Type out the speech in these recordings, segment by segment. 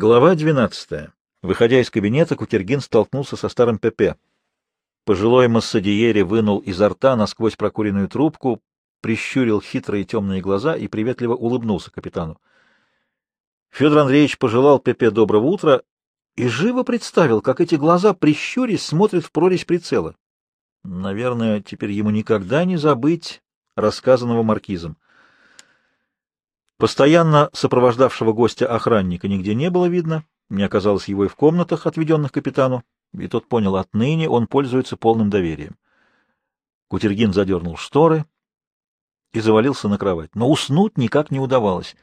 Глава 12. Выходя из кабинета, Кутергин столкнулся со старым ПП. Пожилой массадиери вынул изо рта насквозь прокуренную трубку, прищурил хитрые темные глаза и приветливо улыбнулся капитану. Федор Андреевич пожелал ПП доброго утра и живо представил, как эти глаза, прищурясь, смотрят в прорезь прицела. Наверное, теперь ему никогда не забыть рассказанного маркизом. Постоянно сопровождавшего гостя охранника нигде не было видно, не оказалось его и в комнатах, отведенных капитану, и тот понял, отныне он пользуется полным доверием. Кутергин задернул шторы и завалился на кровать, но уснуть никак не удавалось.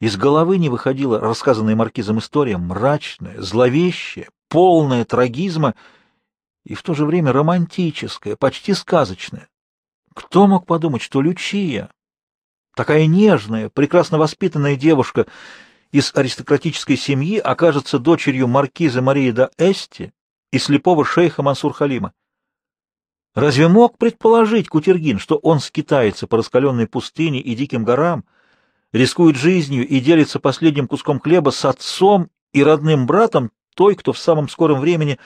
Из головы не выходила рассказанная маркизом история, мрачная, зловещая, полная трагизма и в то же время романтическая, почти сказочная. Кто мог подумать, что Лючия, Такая нежная, прекрасно воспитанная девушка из аристократической семьи окажется дочерью маркиза Марии да Эсти и слепого шейха Мансур Халима. Разве мог предположить Кутергин, что он скитается по раскаленной пустыне и диким горам, рискует жизнью и делится последним куском хлеба с отцом и родным братом той, кто в самом скором времени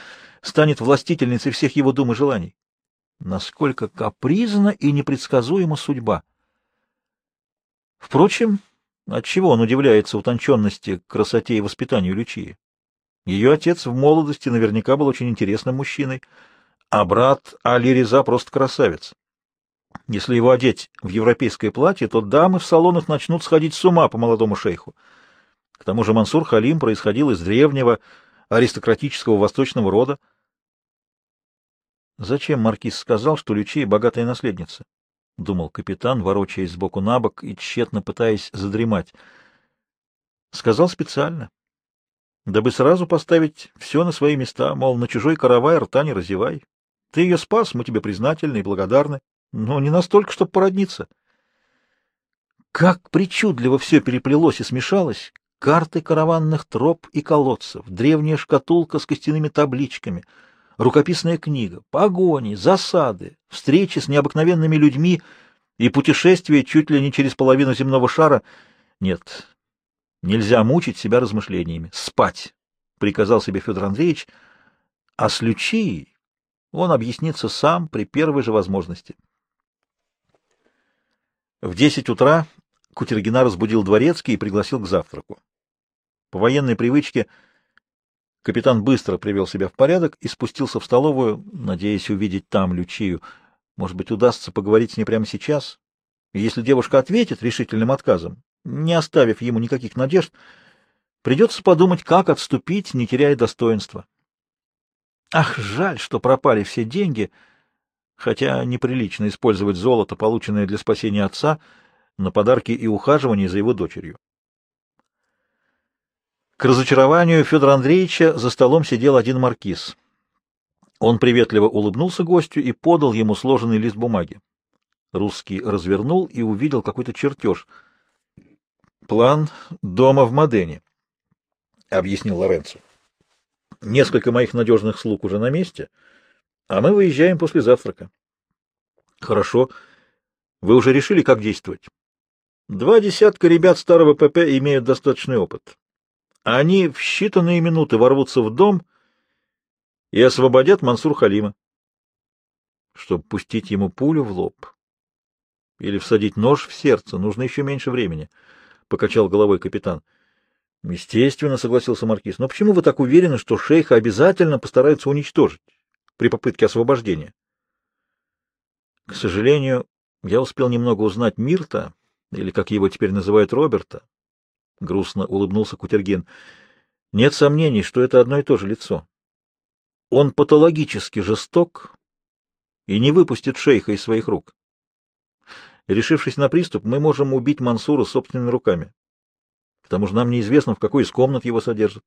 станет властительницей всех его дум и желаний? Насколько капризна и непредсказуема судьба! Впрочем, отчего он удивляется утонченности, красоте и воспитанию Лючии? Ее отец в молодости наверняка был очень интересным мужчиной, а брат Али Реза просто красавец. Если его одеть в европейское платье, то дамы в салонах начнут сходить с ума по молодому шейху. К тому же Мансур Халим происходил из древнего аристократического восточного рода. Зачем маркиз сказал, что Лючия богатая наследница? — думал капитан, ворочаясь сбоку на бок и тщетно пытаясь задремать. Сказал специально, дабы сразу поставить все на свои места, мол, на чужой каравай рта не разевай. Ты ее спас, мы тебе признательны и благодарны, но не настолько, чтобы породниться. Как причудливо все переплелось и смешалось! Карты караванных троп и колодцев, древняя шкатулка с костяными табличками — рукописная книга, погони, засады, встречи с необыкновенными людьми и путешествия чуть ли не через половину земного шара. Нет, нельзя мучить себя размышлениями. Спать, — приказал себе Федор Андреевич, а с Лючией он объяснится сам при первой же возможности. В десять утра Кутергина разбудил дворецкий и пригласил к завтраку. По военной привычке — Капитан быстро привел себя в порядок и спустился в столовую, надеясь увидеть там Лючию. Может быть, удастся поговорить с ней прямо сейчас? Если девушка ответит решительным отказом, не оставив ему никаких надежд, придется подумать, как отступить, не теряя достоинства. Ах, жаль, что пропали все деньги, хотя неприлично использовать золото, полученное для спасения отца, на подарки и ухаживание за его дочерью. К разочарованию Федора Андреевича за столом сидел один маркиз. Он приветливо улыбнулся гостю и подал ему сложенный лист бумаги. Русский развернул и увидел какой-то чертеж. «План дома в Модене», — объяснил Лоренцо. «Несколько моих надежных слуг уже на месте, а мы выезжаем после завтрака». «Хорошо. Вы уже решили, как действовать?» «Два десятка ребят старого ПП имеют достаточный опыт. Они в считанные минуты ворвутся в дом и освободят Мансур Халима. Чтобы пустить ему пулю в лоб или всадить нож в сердце, нужно еще меньше времени, — покачал головой капитан. — Естественно, — согласился маркиз. — Но почему вы так уверены, что шейха обязательно постараются уничтожить при попытке освобождения? — К сожалению, я успел немного узнать Мирта, или, как его теперь называют, Роберта. — грустно улыбнулся Кутергин. — Нет сомнений, что это одно и то же лицо. Он патологически жесток и не выпустит шейха из своих рук. Решившись на приступ, мы можем убить Мансура собственными руками. К тому же нам неизвестно, в какой из комнат его содержат.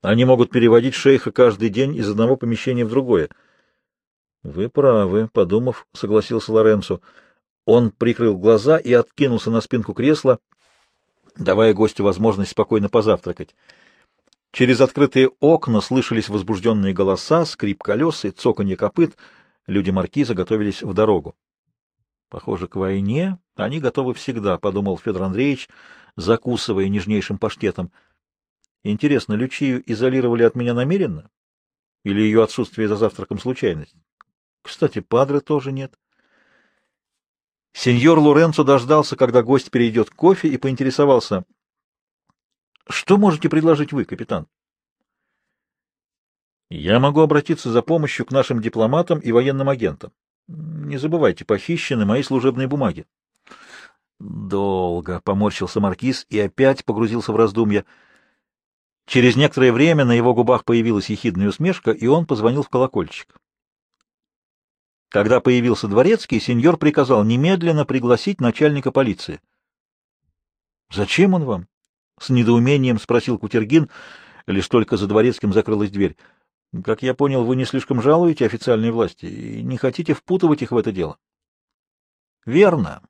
Они могут переводить шейха каждый день из одного помещения в другое. — Вы правы, — подумав, согласился Лоренцо. Он прикрыл глаза и откинулся на спинку кресла, давая гостю возможность спокойно позавтракать. Через открытые окна слышались возбужденные голоса, скрип колес и цоканье копыт. Люди маркиза готовились в дорогу. Похоже, к войне они готовы всегда, — подумал Федор Андреевич, закусывая нежнейшим паштетом. Интересно, Лючию изолировали от меня намеренно? Или ее отсутствие за завтраком случайность? Кстати, Падре тоже нет. Сеньор Лоренцо дождался, когда гость перейдет к кофе, и поинтересовался. — Что можете предложить вы, капитан? — Я могу обратиться за помощью к нашим дипломатам и военным агентам. Не забывайте, похищены мои служебные бумаги. Долго поморщился маркиз и опять погрузился в раздумья. Через некоторое время на его губах появилась ехидная усмешка, и он позвонил в колокольчик. Когда появился дворецкий, сеньор приказал немедленно пригласить начальника полиции. — Зачем он вам? — с недоумением спросил Кутергин, лишь только за дворецким закрылась дверь. — Как я понял, вы не слишком жалуете официальные власти и не хотите впутывать их в это дело. — Верно.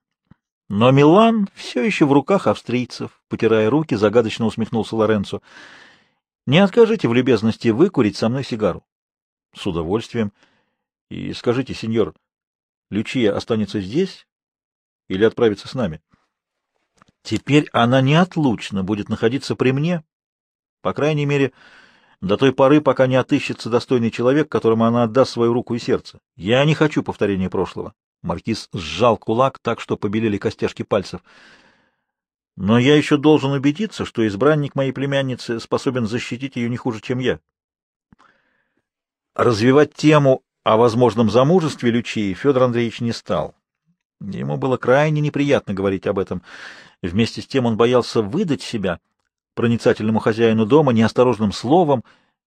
Но Милан все еще в руках австрийцев, потирая руки, загадочно усмехнулся Лоренцо. Не откажите в любезности выкурить со мной сигару. С удовольствием. И скажите, сеньор, Лючия останется здесь или отправится с нами? Теперь она неотлучно будет находиться при мне, по крайней мере, до той поры, пока не отыщется достойный человек, которому она отдаст свою руку и сердце. Я не хочу повторения прошлого. Маркиз сжал кулак так, что побелели костяшки пальцев. Но я еще должен убедиться, что избранник моей племянницы способен защитить ее не хуже, чем я. Развивать тему о возможном замужестве Лючии Федор Андреевич не стал. Ему было крайне неприятно говорить об этом. Вместе с тем он боялся выдать себя проницательному хозяину дома неосторожным словом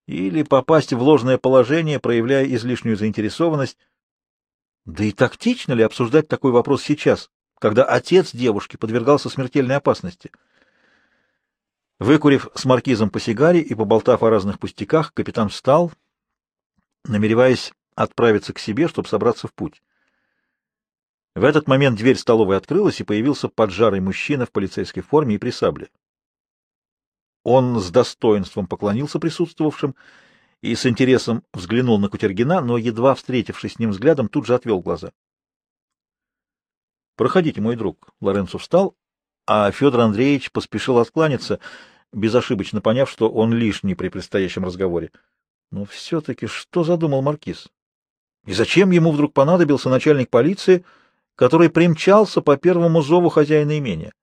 или попасть в ложное положение, проявляя излишнюю заинтересованность. Да и тактично ли обсуждать такой вопрос сейчас, когда отец девушки подвергался смертельной опасности? Выкурив с маркизом по сигаре и поболтав о разных пустяках, капитан встал, намереваясь отправиться к себе, чтобы собраться в путь. В этот момент дверь столовой открылась, и появился поджарый мужчина в полицейской форме и при сабле. Он с достоинством поклонился присутствовавшим и с интересом взглянул на Кутергина, но, едва встретившись с ним взглядом, тут же отвел глаза. «Проходите, мой друг». Лоренцо встал, а Федор Андреевич поспешил откланяться, безошибочно поняв, что он лишний при предстоящем разговоре. Но все-таки что задумал Маркиз? И зачем ему вдруг понадобился начальник полиции, который примчался по первому зову хозяина имения?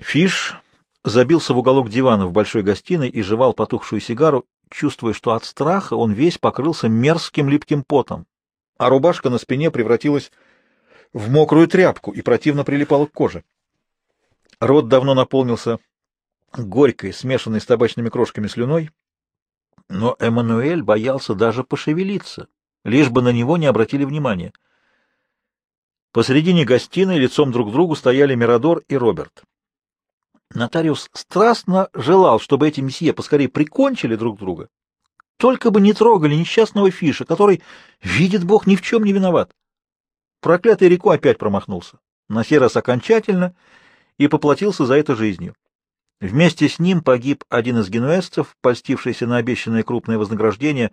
Фиш забился в уголок дивана в большой гостиной и жевал потухшую сигару, чувствуя, что от страха он весь покрылся мерзким липким потом, а рубашка на спине превратилась в мокрую тряпку и противно прилипала к коже. Рот давно наполнился горькой, смешанной с табачными крошками слюной, но Эммануэль боялся даже пошевелиться, лишь бы на него не обратили внимания. Посредине гостиной лицом друг к другу стояли Мирадор и Роберт. Нотариус страстно желал, чтобы эти месье поскорее прикончили друг друга, только бы не трогали несчастного Фиша, который, видит Бог, ни в чем не виноват. Проклятый Реку опять промахнулся, на сей раз окончательно, и поплатился за это жизнью. Вместе с ним погиб один из генуэзцев, польстившийся на обещанное крупное вознаграждение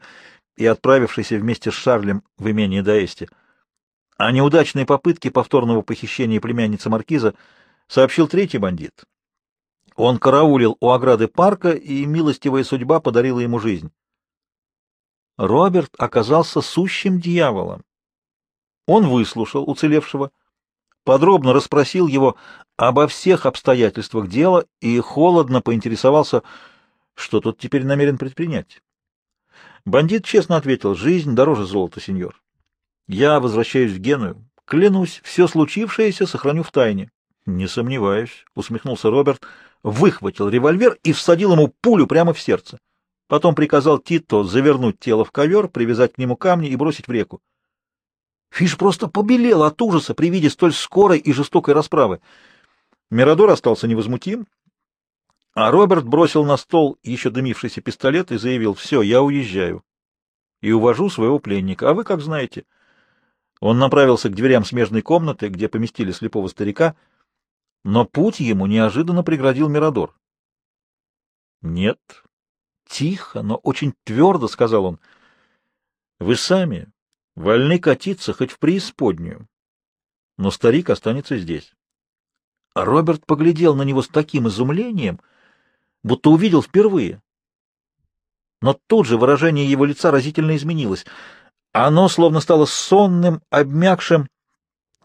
и отправившийся вместе с Шарлем в имение Даэсти. О неудачной попытке повторного похищения племянницы Маркиза сообщил третий бандит, он караулил у ограды парка, и милостивая судьба подарила ему жизнь. Роберт оказался сущим дьяволом. Он выслушал уцелевшего, подробно расспросил его обо всех обстоятельствах дела и холодно поинтересовался, что тот теперь намерен предпринять. Бандит честно ответил, жизнь дороже золота, сеньор. Я возвращаюсь в Геную. Клянусь, все случившееся сохраню в тайне. — Не сомневаюсь, — усмехнулся Роберт, — выхватил револьвер и всадил ему пулю прямо в сердце. Потом приказал Тито завернуть тело в ковер, привязать к нему камни и бросить в реку. Фиш просто побелел от ужаса при виде столь скорой и жестокой расправы. Мирадор остался невозмутим, а Роберт бросил на стол еще дымившийся пистолет и заявил, «Все, я уезжаю и увожу своего пленника, а вы как знаете». Он направился к дверям смежной комнаты, где поместили слепого старика, — но путь ему неожиданно преградил Мирадор. — Нет. Тихо, но очень твердо, — сказал он. — Вы сами вольны катиться хоть в преисподнюю, но старик останется здесь. Роберт поглядел на него с таким изумлением, будто увидел впервые. Но тут же выражение его лица разительно изменилось. Оно словно стало сонным, обмякшим,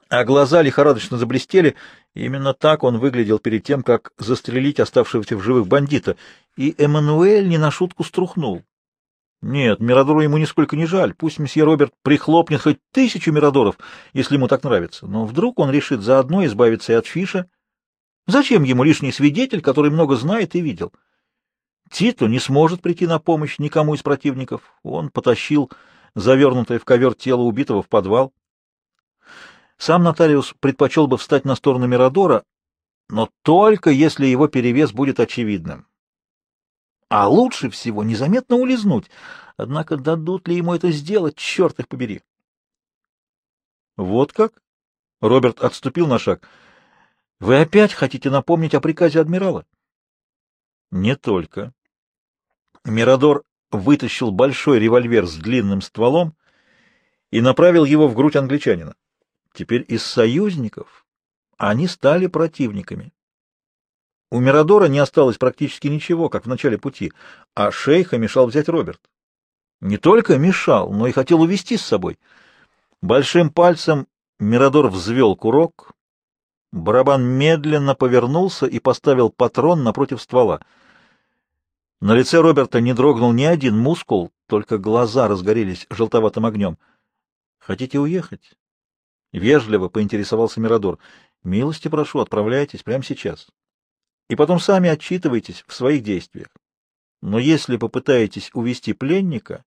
а глаза лихорадочно заблестели. Именно так он выглядел перед тем, как застрелить оставшегося в живых бандита, и Эммануэль не на шутку струхнул. Нет, Мирадору ему нисколько не жаль. Пусть месье Роберт прихлопнет хоть тысячу Мирадоров, если ему так нравится. Но вдруг он решит заодно избавиться и от Фиша. Зачем ему лишний свидетель, который много знает и видел? Титу не сможет прийти на помощь никому из противников. Он потащил завернутое в ковер тело убитого в подвал. Сам нотариус предпочел бы встать на сторону Мирадора, но только если его перевес будет очевидным. А лучше всего незаметно улизнуть. Однако дадут ли ему это сделать, черт их побери. Вот как? Роберт отступил на шаг. Вы опять хотите напомнить о приказе адмирала? Не только. Мирадор вытащил большой револьвер с длинным стволом и направил его в грудь англичанина. Теперь из союзников они стали противниками. У Мирадора не осталось практически ничего, как в начале пути, а шейха мешал взять Роберт. Не только мешал, но и хотел увести с собой. Большим пальцем Мирадор взвел курок, барабан медленно повернулся и поставил патрон напротив ствола. На лице Роберта не дрогнул ни один мускул, только глаза разгорелись желтоватым огнем. — Хотите уехать? Вежливо поинтересовался Мирадор. Милости прошу, отправляйтесь прямо сейчас. И потом сами отчитывайтесь в своих действиях. Но если попытаетесь увести пленника,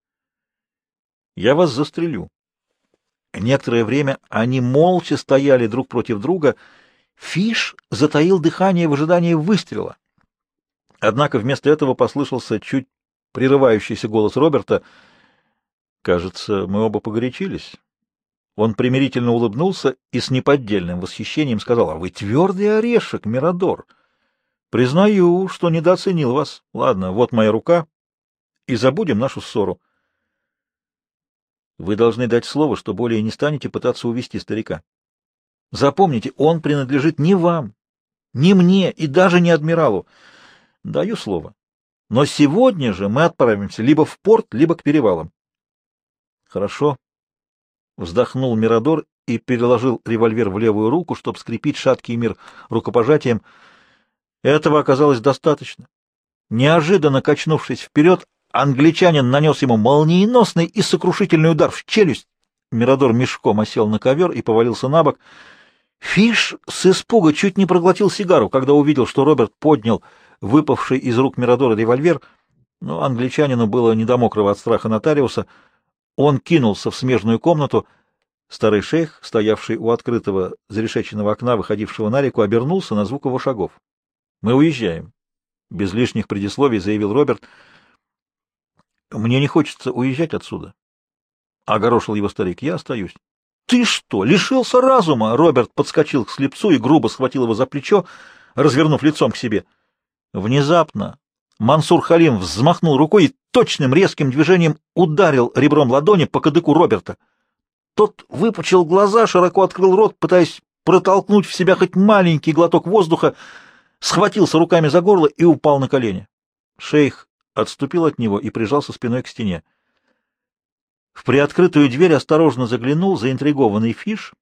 я вас застрелю. Некоторое время они молча стояли друг против друга. Фиш затаил дыхание в ожидании выстрела. Однако вместо этого послышался чуть прерывающийся голос Роберта. «Кажется, мы оба погорячились. Он примирительно улыбнулся и с неподдельным восхищением сказал, — А вы твердый орешек, Мирадор. Признаю, что недооценил вас. Ладно, вот моя рука, и забудем нашу ссору. Вы должны дать слово, что более не станете пытаться увести старика. Запомните, он принадлежит не вам, не мне и даже не адмиралу. Даю слово. Но сегодня же мы отправимся либо в порт, либо к перевалам. Хорошо, Вздохнул Мирадор и переложил револьвер в левую руку, чтобы скрепить шаткий мир рукопожатием. Этого оказалось достаточно. Неожиданно качнувшись вперед, англичанин нанес ему молниеносный и сокрушительный удар в челюсть. Мирадор мешком осел на ковер и повалился на бок. Фиш с испуга чуть не проглотил сигару, когда увидел, что Роберт поднял выпавший из рук Мирадора револьвер, но англичанину было не до мокрого от страха нотариуса — он кинулся в смежную комнату. Старый шейх, стоявший у открытого зарешеченного окна, выходившего на реку, обернулся на звук его шагов. — Мы уезжаем. Без лишних предисловий заявил Роберт. — Мне не хочется уезжать отсюда. Огорошил его старик. — Я остаюсь. — Ты что, лишился разума? Роберт подскочил к слепцу и грубо схватил его за плечо, развернув лицом к себе. Внезапно Мансур Халим взмахнул рукой и точным резким движением ударил ребром ладони по кадыку Роберта. Тот выпучил глаза, широко открыл рот, пытаясь протолкнуть в себя хоть маленький глоток воздуха, схватился руками за горло и упал на колени. Шейх отступил от него и прижался спиной к стене. В приоткрытую дверь осторожно заглянул заинтригованный Фиш.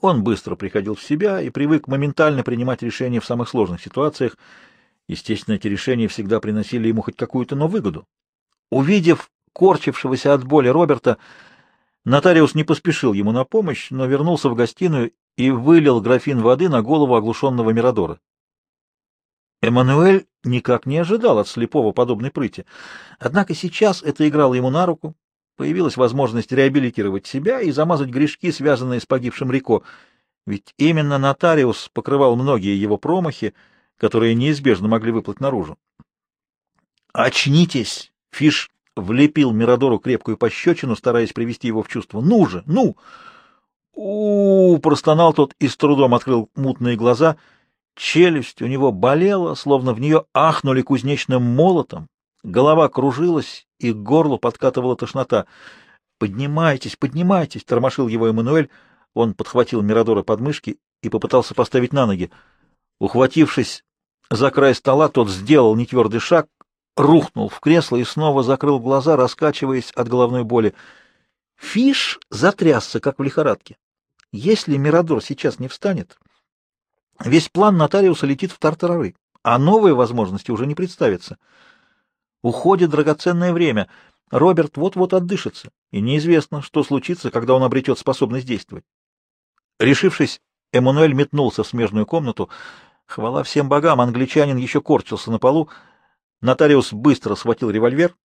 Он быстро приходил в себя и привык моментально принимать решения в самых сложных ситуациях — Естественно, эти решения всегда приносили ему хоть какую-то, но выгоду. Увидев корчившегося от боли Роберта, нотариус не поспешил ему на помощь, но вернулся в гостиную и вылил графин воды на голову оглушенного Мирадора. Эммануэль никак не ожидал от слепого подобной прыти. Однако сейчас это играло ему на руку. Появилась возможность реабилитировать себя и замазать грешки, связанные с погибшим Рико. Ведь именно нотариус покрывал многие его промахи, которые неизбежно могли выплыть наружу. «Очнитесь!» — Фиш влепил Мирадору крепкую пощечину, стараясь привести его в чувство. «Ну же, ну!» у, -у, -у простонал тот и с трудом открыл мутные глаза. Челюсть у него болела, словно в нее ахнули кузнечным молотом. Голова кружилась, и к горлу подкатывала тошнота. «Поднимайтесь, поднимайтесь!» — тормошил его Эммануэль. Он подхватил Мирадора под мышки и попытался поставить на ноги. Ухватившись за край стола, тот сделал нетвердый шаг, рухнул в кресло и снова закрыл глаза, раскачиваясь от головной боли. Фиш затрясся, как в лихорадке. Если Мирадор сейчас не встанет, весь план нотариуса летит в тартарары, а новые возможности уже не представятся. Уходит драгоценное время. Роберт вот-вот отдышится, и неизвестно, что случится, когда он обретет способность действовать. Решившись, Эммануэль метнулся в смежную комнату. Хвала всем богам, англичанин еще корчился на полу. Нотариус быстро схватил револьвер,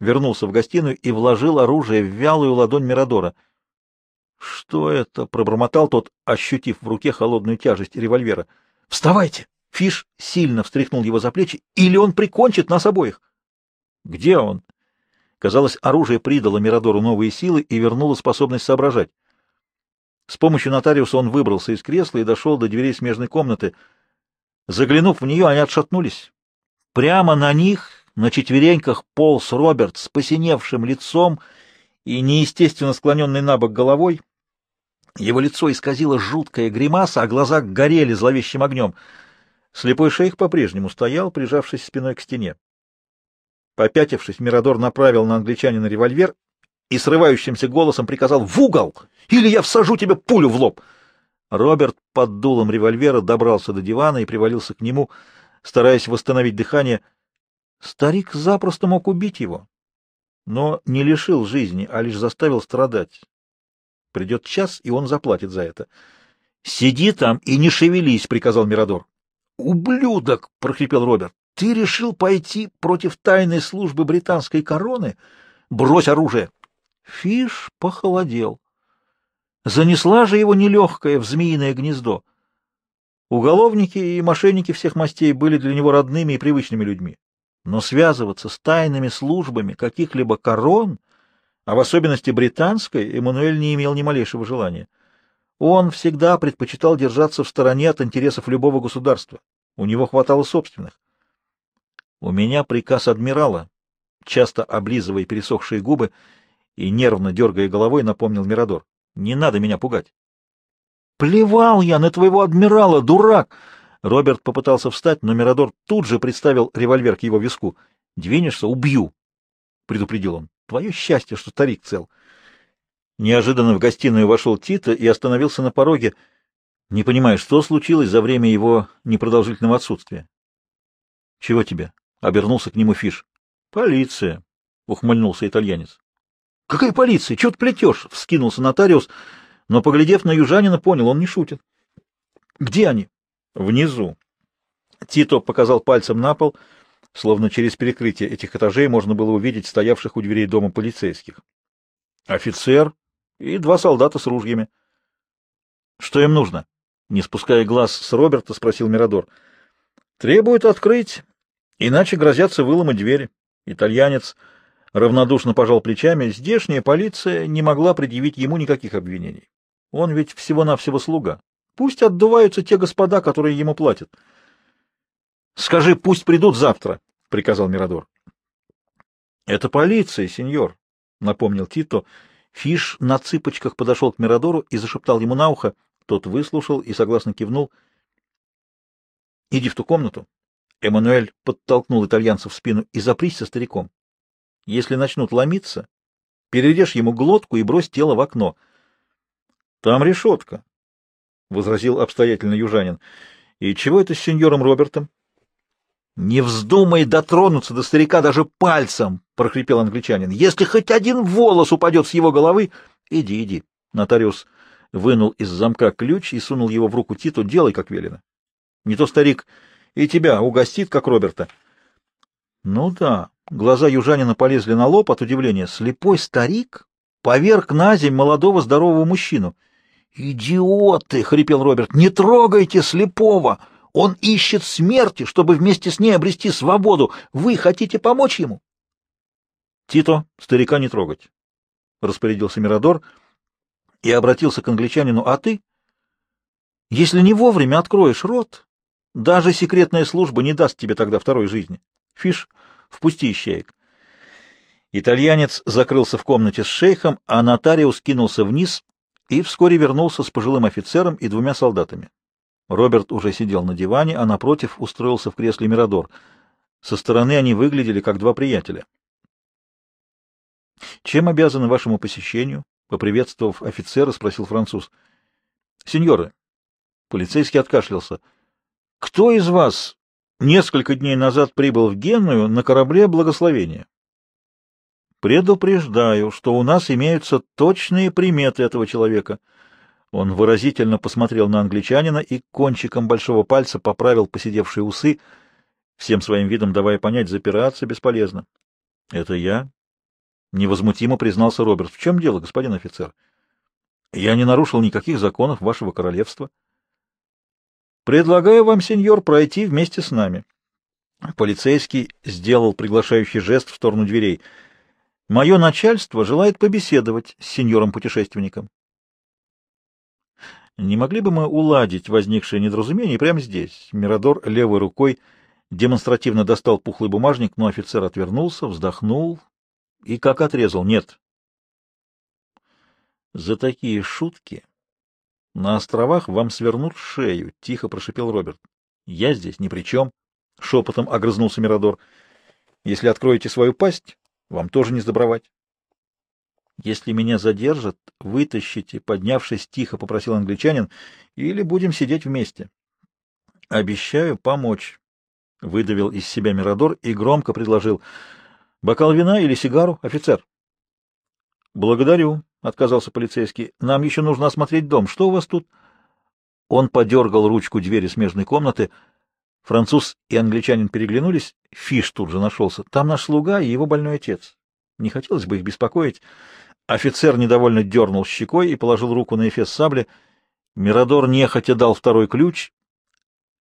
вернулся в гостиную и вложил оружие в вялую ладонь Мирадора. — Что это? — пробормотал тот, ощутив в руке холодную тяжесть револьвера. — Вставайте! Фиш сильно встряхнул его за плечи. — Или он прикончит нас обоих! — Где он? Казалось, оружие придало Мирадору новые силы и вернуло способность соображать. С помощью нотариуса он выбрался из кресла и дошел до дверей смежной комнаты. Заглянув в нее, они отшатнулись. Прямо на них, на четвереньках, полз Роберт с посиневшим лицом и неестественно склоненной на бок головой. Его лицо исказило жуткая гримаса, а глаза горели зловещим огнем. Слепой шейх по-прежнему стоял, прижавшись спиной к стене. Попятившись, Мирадор направил на англичанина револьвер и срывающимся голосом приказал «В угол! Или я всажу тебе пулю в лоб!» Роберт под дулом револьвера добрался до дивана и привалился к нему, стараясь восстановить дыхание. Старик запросто мог убить его, но не лишил жизни, а лишь заставил страдать. Придет час, и он заплатит за это. «Сиди там и не шевелись», — приказал Мирадор. «Ублюдок!» — прохрипел Роберт. «Ты решил пойти против тайной службы британской короны? Брось оружие!» Фиш похолодел. Занесла же его нелегкая в змеиное гнездо. Уголовники и мошенники всех мастей были для него родными и привычными людьми. Но связываться с тайными службами каких-либо корон, а в особенности британской, Эммануэль не имел ни малейшего желания. Он всегда предпочитал держаться в стороне от интересов любого государства. У него хватало собственных. «У меня приказ адмирала», часто облизывая пересохшие губы, и, нервно дергая головой, напомнил Мирадор. — Не надо меня пугать. — Плевал я на твоего адмирала, дурак! Роберт попытался встать, но Мирадор тут же представил револьвер к его виску. — Двинешься — убью! — предупредил он. — Твое счастье, что старик цел. Неожиданно в гостиную вошел Тита и остановился на пороге, не понимая, что случилось за время его непродолжительного отсутствия. — Чего тебе? — обернулся к нему Фиш. — Полиция, — ухмыльнулся итальянец. — Какая полиция? Чего ты плетешь? — вскинулся нотариус, но, поглядев на южанина, понял, он не шутит. — Где они? — Внизу. Тито показал пальцем на пол, словно через перекрытие этих этажей можно было увидеть стоявших у дверей дома полицейских. Офицер и два солдата с ружьями. — Что им нужно? — не спуская глаз с Роберта, спросил Мирадор. — Требуют открыть, иначе грозятся выломать двери. Итальянец равнодушно пожал плечами, здешняя полиция не могла предъявить ему никаких обвинений. Он ведь всего-навсего слуга. Пусть отдуваются те господа, которые ему платят. — Скажи, пусть придут завтра, — приказал Мирадор. — Это полиция, сеньор, — напомнил Тито. Фиш на цыпочках подошел к Мирадору и зашептал ему на ухо. Тот выслушал и согласно кивнул. — Иди в ту комнату. Эммануэль подтолкнул итальянца в спину и запрись со стариком. Если начнут ломиться, перережь ему глотку и брось тело в окно. — Там решетка, — возразил обстоятельно южанин. — И чего это с сеньором Робертом? — Не вздумай дотронуться до старика даже пальцем, — прохрипел англичанин. — Если хоть один волос упадет с его головы... — Иди, иди. Нотариус вынул из замка ключ и сунул его в руку Титу. Делай, как велено. Не то старик и тебя угостит, как Роберта. — Ну да, Глаза южанина полезли на лоб от удивления. Слепой старик поверг на земь молодого здорового мужчину. «Идиоты!» — хрипел Роберт. «Не трогайте слепого! Он ищет смерти, чтобы вместе с ней обрести свободу. Вы хотите помочь ему?» «Тито, старика не трогать», — распорядился Мирадор и обратился к англичанину. «А ты? Если не вовремя откроешь рот, даже секретная служба не даст тебе тогда второй жизни. Фиш Впусти ищеек. Итальянец закрылся в комнате с шейхом, а нотариус кинулся вниз и вскоре вернулся с пожилым офицером и двумя солдатами. Роберт уже сидел на диване, а напротив устроился в кресле Мирадор. Со стороны они выглядели как два приятеля. «Чем обязаны вашему посещению?» — поприветствовав офицера, спросил француз. «Сеньоры», — полицейский откашлялся, — «кто из вас несколько дней назад прибыл в Генную на корабле «Благословение»?» «Предупреждаю, что у нас имеются точные приметы этого человека». Он выразительно посмотрел на англичанина и кончиком большого пальца поправил посидевшие усы, всем своим видом давая понять, запираться бесполезно. — Это я? — невозмутимо признался Роберт. — В чем дело, господин офицер? — Я не нарушил никаких законов вашего королевства. — Предлагаю вам, сеньор, пройти вместе с нами. Полицейский сделал приглашающий жест в сторону дверей. — Мое начальство желает побеседовать с сеньором-путешественником. Не могли бы мы уладить возникшее недоразумение прямо здесь? Мирадор левой рукой демонстративно достал пухлый бумажник, но офицер отвернулся, вздохнул и как отрезал. Нет. За такие шутки на островах вам свернут шею, — тихо прошипел Роберт. Я здесь ни при чем, — шепотом огрызнулся Мирадор. Если откроете свою пасть, вам тоже не сдобровать. Если меня задержат, вытащите, поднявшись тихо, попросил англичанин, или будем сидеть вместе. Обещаю помочь, выдавил из себя Мирадор и громко предложил: бокал вина или сигару, офицер. Благодарю, отказался полицейский. Нам еще нужно осмотреть дом. Что у вас тут? Он подергал ручку двери смежной комнаты. Француз и англичанин переглянулись. Фиш тут же нашелся. Там наш слуга и его больной отец. Не хотелось бы их беспокоить. Офицер недовольно дернул щекой и положил руку на эфес сабли. Мирадор нехотя дал второй ключ.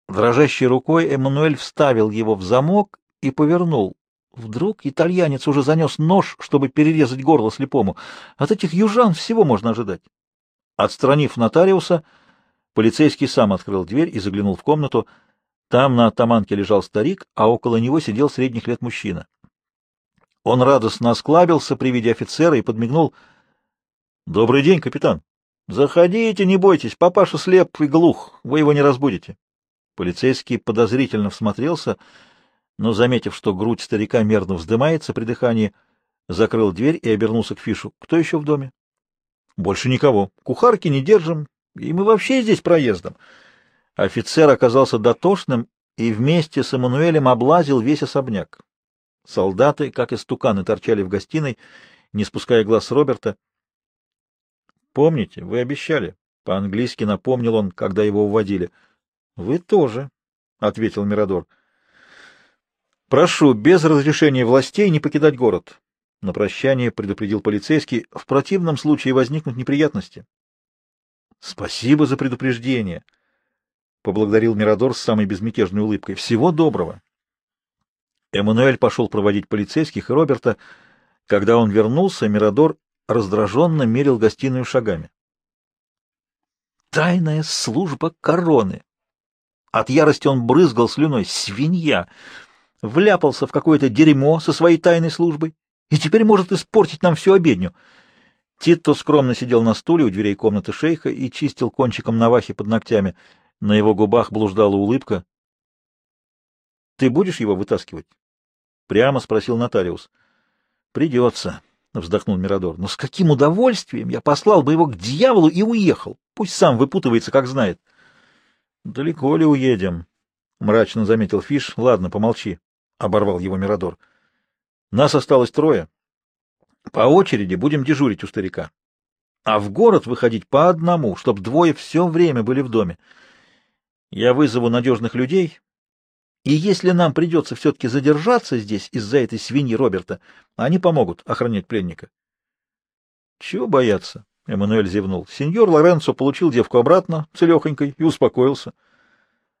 Дрожащей рукой Эммануэль вставил его в замок и повернул. Вдруг итальянец уже занес нож, чтобы перерезать горло слепому. От этих южан всего можно ожидать. Отстранив нотариуса, полицейский сам открыл дверь и заглянул в комнату. Там на атаманке лежал старик, а около него сидел средних лет мужчина. Он радостно осклабился при виде офицера и подмигнул. — Добрый день, капитан. — Заходите, не бойтесь, папаша слеп и глух, вы его не разбудите. Полицейский подозрительно всмотрелся, но, заметив, что грудь старика мерно вздымается при дыхании, закрыл дверь и обернулся к Фишу. — Кто еще в доме? — Больше никого. Кухарки не держим, и мы вообще здесь проездом. Офицер оказался дотошным и вместе с Эммануэлем облазил весь особняк. Солдаты, как и стуканы, торчали в гостиной, не спуская глаз с Роберта. «Помните, вы обещали?» — по-английски напомнил он, когда его уводили. «Вы тоже», — ответил Мирадор. «Прошу, без разрешения властей не покидать город», — на прощание предупредил полицейский. «В противном случае возникнут неприятности». «Спасибо за предупреждение», — поблагодарил Мирадор с самой безмятежной улыбкой. «Всего доброго». Эммануэль пошел проводить полицейских и Роберта. Когда он вернулся, Мирадор раздраженно мерил гостиную шагами. Тайная служба короны. От ярости он брызгал слюной. Свинья! Вляпался в какое-то дерьмо со своей тайной службой и теперь может испортить нам всю обедню. Титто скромно сидел на стуле у дверей комнаты шейха и чистил кончиком навахи под ногтями. На его губах блуждала улыбка. — Ты будешь его вытаскивать? — прямо спросил нотариус. — Придется, — вздохнул Мирадор. — Но с каким удовольствием я послал бы его к дьяволу и уехал. Пусть сам выпутывается, как знает. — Далеко ли уедем? — мрачно заметил Фиш. — Ладно, помолчи, — оборвал его Мирадор. — Нас осталось трое. По очереди будем дежурить у старика. А в город выходить по одному, чтобы двое все время были в доме. Я вызову надежных людей, и если нам придется все-таки задержаться здесь из-за этой свиньи Роберта, они помогут охранять пленника. — Чего бояться? — Эммануэль зевнул. — Сеньор Лоренцо получил девку обратно, целехонькой, и успокоился.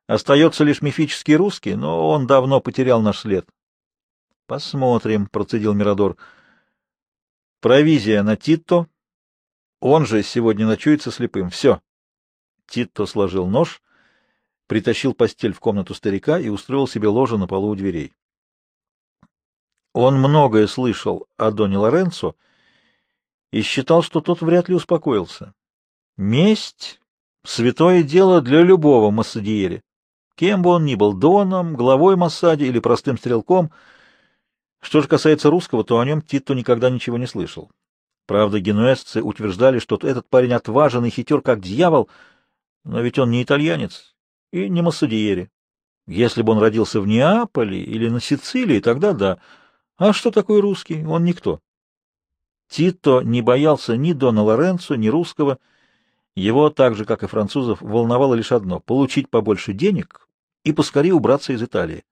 Остается лишь мифический русский, но он давно потерял наш след. — Посмотрим, — процедил Мирадор. — Провизия на Титто. Он же сегодня ночует со слепым. Все. Титто сложил нож — притащил постель в комнату старика и устроил себе ложе на полу у дверей. Он многое слышал о Доне Лоренцо и считал, что тот вряд ли успокоился. Месть Святое дело для любого массадиери. Кем бы он ни был, доном, главой Массади или простым стрелком. Что же касается русского, то о нем Титто никогда ничего не слышал. Правда, генуэзцы утверждали, что этот парень отважен и хитер, как дьявол, но ведь он не итальянец и не массадиери. Если бы он родился в Неаполе или на Сицилии, тогда да. А что такое русский? Он никто. Тито не боялся ни Дона Лоренцо, ни русского. Его, так же, как и французов, волновало лишь одно — получить побольше денег и поскорее убраться из Италии.